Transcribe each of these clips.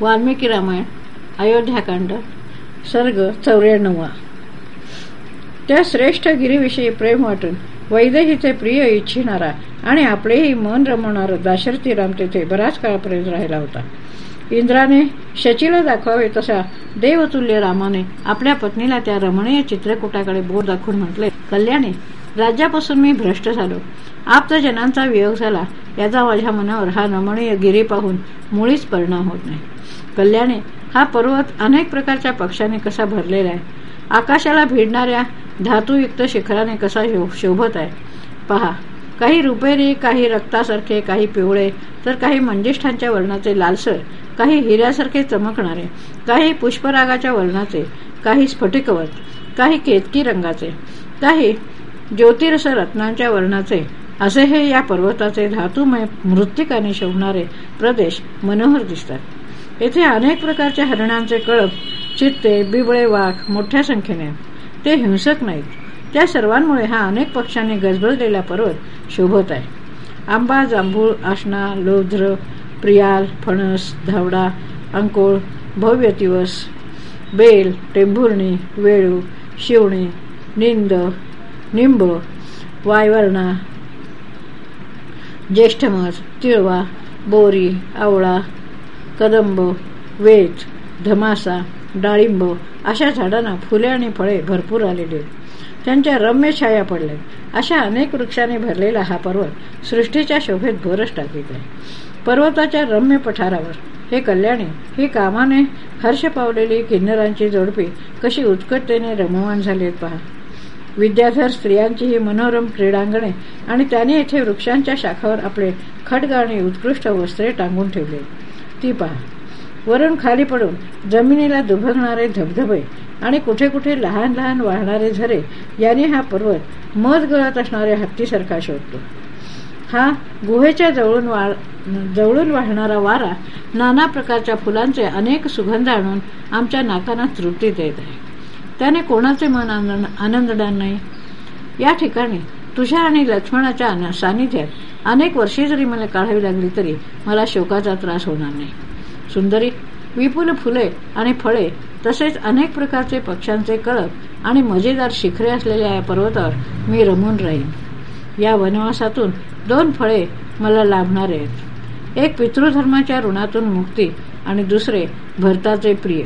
वाल्मिकी रामायण अयोध्याकांड सर्ग चौऱ्याण्णवा. त्या श्रेष्ठ गिरीविषयी प्रेम वाटून वैदेहीचे प्रिय इच्छिणारा आणि आपलेही मन रमवणारा दाशरथी राम तेथे बराच काळापर्यंत राहिला होता. इंद्राने शचीला दाखवावे तसा देवतुल्य रामाने आपल्या पत्नीला त्या रमणीय चित्रकूटाकडे बोर दाखवून म्हटले कल्याणी राज्यापासून मी भ्रष्ट झालो. आप्तजनांचा वियोग झाला. याचा माझ्या मनावर हा रमणीय गिरी पाहून मुळीच परिणाम होत नाही. कल्याणे हा पर्वत अनेक प्रकारच्या पक्ष्याने कसा भरलेला आहे. आकाशाला भिडणाऱ्या धातुयुक्त शिखराने कसा शोभत आहे. पहा काही रुपेरी काही रक्तासारखे काही पिवळे तर काही मंजिष्ठांच्या वर्णाचे लालसर काही हिऱ्यासारखे चमकणारे काही पुष्परागाच्या वर्णाचे काही स्फटिकवत काही केतकी रंगाचे काही ज्योतिरस रत्नांच्या वर्णाचे असे हे या पर्वताचे धातुमय मृत्तिकाने शोभणारे प्रदेश मनोहर दिसतात. येथे अनेक प्रकारच्या हरणांचे कळप चित्ते बिबळे वाघ मोठ्या संख्येने. ते हिंसक नाहीत. त्या सर्वांमुळे हा अनेक पक्षांनी गजबजलेला पर्वत शोभत आहे. आंबा जांभूळ आसना लोध्र प्रियाल फणस धावडा अंकोळ भव्य दिवस बेल टेंभुर्णी वेळू शिवणी निंद निंब वायवर्णा ज्येष्ठमस तिळवा बोरी आवळा कदंब वेच धमासा डाळिंब अशा झाडांना फुले आणि फळे भरपूर आलेली त्यांच्या रम्य छाया पडल्या अशा अनेक वृक्षांनी भरलेला हा पर्वत सृष्टीच्या शोभेत भरच टाकीत आहे. पर्वताच्या रम्य पठारावर हे कल्याणी ही कामाने हर्ष पावलेली किन्नरांची जोडपी कशी उत्कटतेने रममान झाली पहा. विद्याधर स्त्रियांची ही मनोरम क्रीडांगणे आणि त्याने येथे वृक्षांच्या शाखावर आपले खडग आणि उत्कृष्ट वस्त्रे टांगून ठेवले ती पहा. वरून खाली पडून जमिनीला दुभगणारे धबधबे आणि कुठे कुठे लहान लहान वाहणारे झरे याने हा पर्वत मध गळत असणाऱ्या हत्तीसारखा शोधतो. हा गुहेच्या जवळून वा जवळून वाहणारा वारा नाना प्रकारच्या फुलांचे अनेक सुगंध आणून आमच्या नाकांना तृप्ती देत आहे. त्याने कोणाचे मन आनंददान नाही? या ठिकाणी तुझ्या आणि लक्ष्मणाच्या सानिध्यात अनेक वर्षे जरी मला काढावी लागली तरी मला शोकाचा त्रास होणार नाही. सुंदरी विपुल फुले आणि फळे तसेच अनेक प्रकारचे पक्ष्यांचे कळप आणि मजेदार शिखरे असलेल्या या पर्वतावर मी रमून राहीन. या वनवासातून दोन फळे मला लाभणार आहेत. एक पितृधर्माच्या ऋणातून मुक्ती आणि दुसरे भरताचे प्रिय.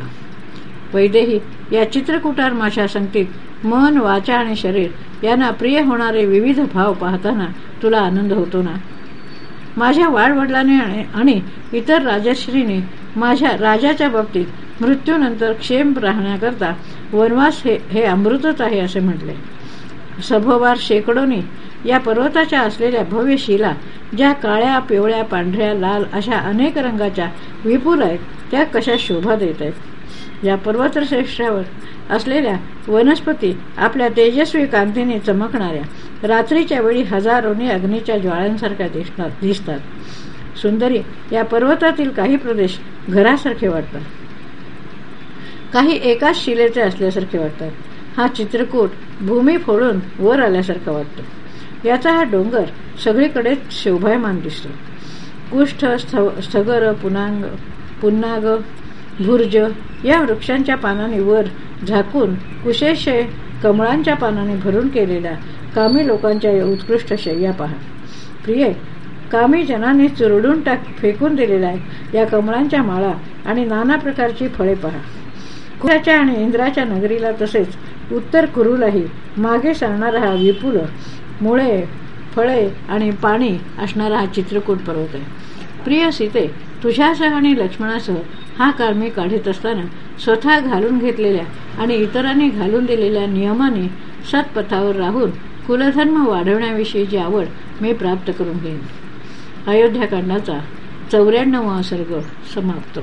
वैदेही या चित्रकुटार माझ्या संगतीत मन वाचा आणि शरीर यांना प्रिय होणारे विविध भाव पाहताना तुला आनंद होतो ना? माझ्या वाडवडिलाने आणि इतर राजश्रीने माझ्या राजाच्या बाबतीत मृत्यूनंतर क्षेम राहण्याकरता वनवास हे हे अमृतच आहे असे म्हटले. सभोवार शेकडोनी या पर्वताच्या असलेल्या भव्य शिला ज्या काळ्या पिवळ्या पांढऱ्या लाल अशा अनेक रंगाच्या विपुल आहेत त्या कशा शोभा देत आहेत? या पर्वतश्रेष्ठावर असलेल्या वनस्पती आपल्या तेजस्वी कांतीने चमकणाऱ्या. रात्रीच्या वेळी हजारोनी अग्नीच्या ज्वाळ्यांसारख्या दिसतात सुंदरी या पर्वतातील काही प्रदेश घरासारखे वाटतात. काही एकाच शिलेचे असल्यासारखे वाटतात. हा चित्रकूट भूमी फोडून वर आल्यासारखा वाटतो. याचा हा डोंगर सगळीकडे शोभायमान दिसतो. कुष्ठ स्थगर पुनांग पुन्नाग भुर्ज या वृक्षांच्या पानाने वर झाकून कुशेशे कमळांच्या पानाने भरून केलेल्या कामी लोकांच्या उत्कृष्ट शय्या पहा. प्रिये कामी जनाने चुरडून टाक फेकून दिलेल्या या कमळांच्या माळा आणि नाना प्रकारची फळे पहा. कुशाच्या आणि इंद्राच्या नगरीला तसेच उत्तर कुरूलाही मागे सरणारा हा विपुल मुळे फळे आणि पाणी असणारा हा चित्रकूट पर्वत आहे. प्रिय सीते तुझ्यासह आणि लक्ष्मणासह हा काळ मी काढत असताना स्वतः घालून घेतलेल्या आणि इतरांनी घालून दिलेल्या नियमाने सत्पथावर राहून कुलधर्म वाढवण्याविषयीची आवड मी प्राप्त करून घेईन. अयोध्याकांडाचा चौऱ्याण्णवा सर्ग समाप्त.